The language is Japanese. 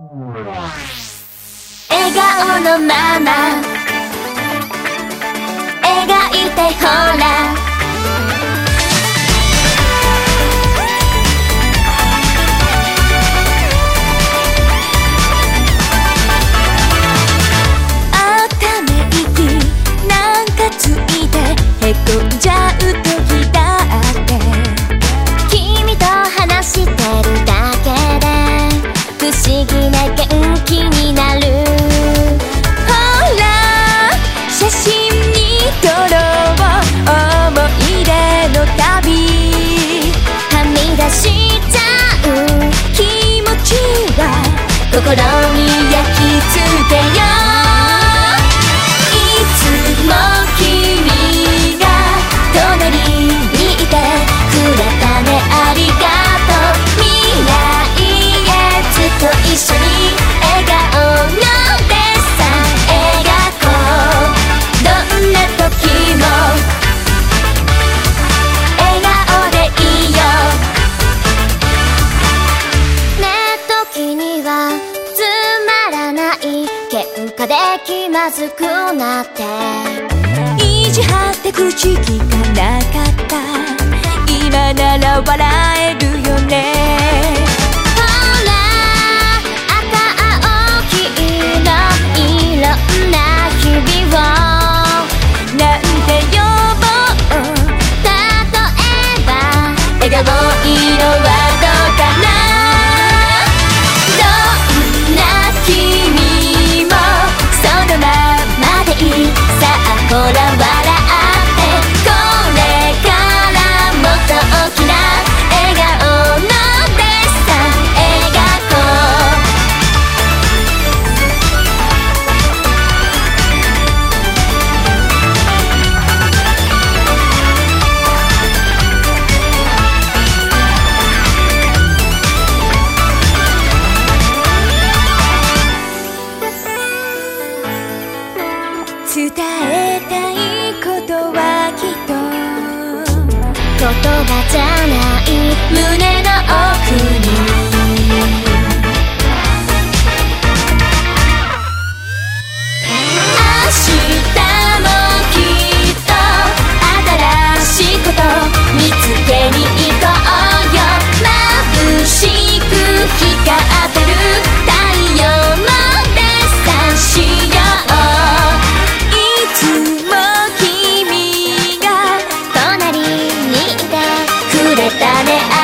笑顔のまま。描いてほら。しちゃう。気持ちは心に焼き付けよう。まずくなって。意地張って口きかなかった。今なら笑言葉じゃない。胸のれ